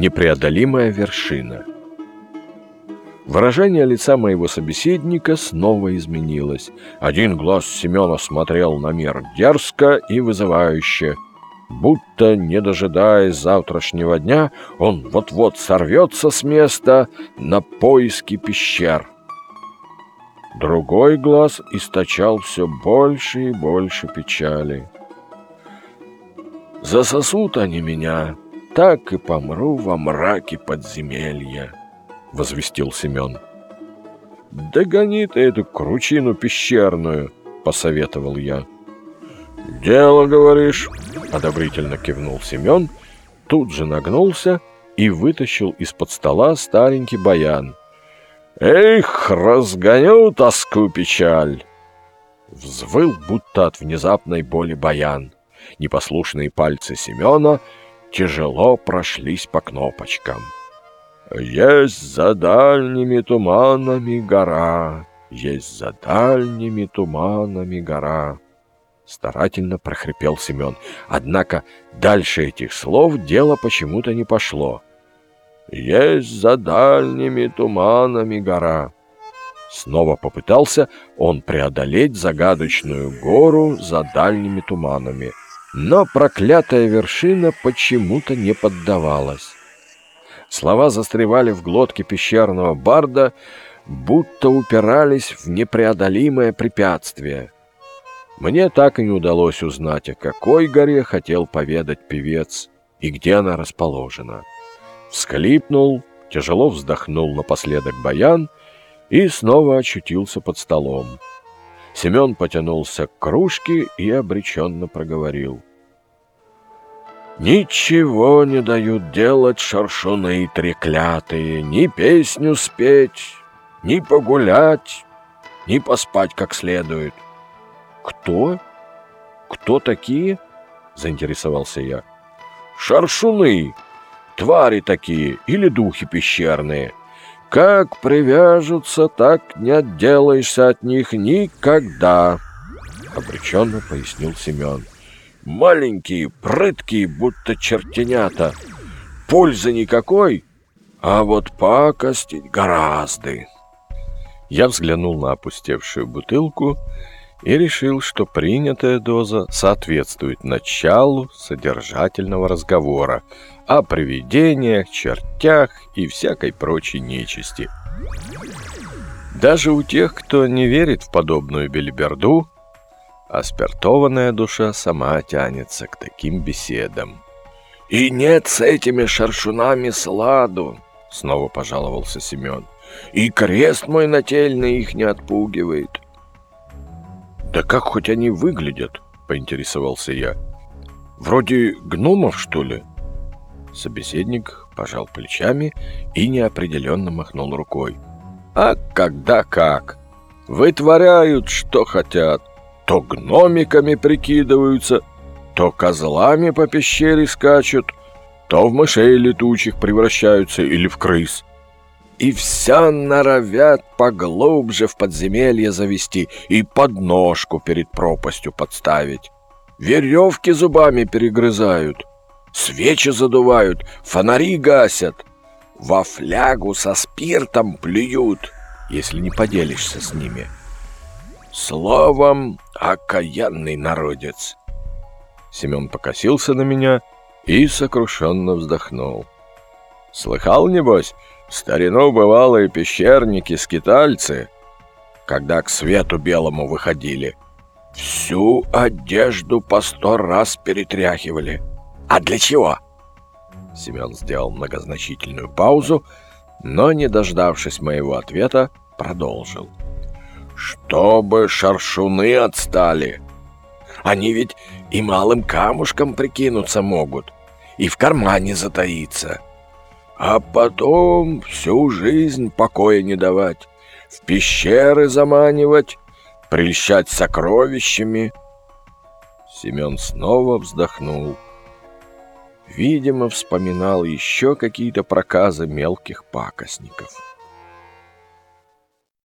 Непреодолимая вершина. Выражение лица моего собеседника снова изменилось. Один глаз Семена смотрел на мир дерзко и вызывающе. Будто, не дожидаясь завтрашнего дня, он вот-вот сорвется с места на поиски пещер. Другой глаз источал все больше и больше печали. «Засосут они меня, так и помру во мраке подземелья», — возвестил Семен. «Догони ты эту кручину пещерную», — посоветовал я. «Дело, говоришь?» — одобрительно кивнул Семен, тут же нагнулся и вытащил из-под стола старенький баян. «Эх, разгоню тоску печаль!» Взвыл, будто от внезапной боли баян. Непослушные пальцы Семена тяжело прошлись по кнопочкам. «Есть за дальними туманами гора, есть за дальними туманами гора». Старательно прохрипел Семен. Однако дальше этих слов дело почему-то не пошло. «Есть за дальними туманами гора». Снова попытался он преодолеть загадочную гору за дальними туманами — но проклятая вершина почему-то не поддавалась. Слова застревали в глотке пещерного барда, будто упирались в непреодолимое препятствие. Мне так и не удалось узнать, о какой горе хотел поведать певец и где она расположена. Всклипнул, тяжело вздохнул напоследок баян и снова очутился под столом. Семен потянулся к кружке и обреченно проговорил. «Ничего не дают делать шаршуны треклятые, ни песню спеть, ни погулять, ни поспать как следует». «Кто? Кто такие?» — заинтересовался я. «Шаршуны, твари такие или духи пещерные». Как привяжутся, так не отделаешься от них никогда, — обреченно пояснил Семен. Маленькие, прыткие, будто чертенята. Пользы никакой, а вот пакостить гораздо. Я взглянул на опустевшую бутылку и решил, что принятая доза соответствует началу содержательного разговора, о привидениях, чертях и всякой прочей нечисти. Даже у тех, кто не верит в подобную белиберду, аспиртованная душа сама тянется к таким беседам. «И нет с этими шаршунами сладу!» — снова пожаловался Семен. «И крест мой нательный их не отпугивает!» «Да как хоть они выглядят?» — поинтересовался я. «Вроде гномов, что ли?» Собеседник пожал плечами и неопределенно махнул рукой. «А когда как? Вытворяют, что хотят. То гномиками прикидываются, то козлами по пещере скачут, то в мышей летучих превращаются или в крыс. И все норовят поглубже в подземелье завести и подножку перед пропастью подставить. Веревки зубами перегрызают, Свечи задувают, фонари гасят, во флягу со спиртом плюют, если не поделишься с ними. Словом, окаянный народец. Семен покосился на меня и сокрушенно вздохнул. Слыхал, небось, в старину бывалые пещерники-скитальцы, когда к свету белому выходили, всю одежду по сто раз перетряхивали — «А для чего?» Семен сделал многозначительную паузу, но, не дождавшись моего ответа, продолжил. «Чтобы шаршуны отстали. Они ведь и малым камушком прикинуться могут, и в кармане затаиться. А потом всю жизнь покоя не давать, в пещеры заманивать, прельщать сокровищами». Семен снова вздохнул. Видимо, вспоминал еще какие-то проказы мелких пакостников.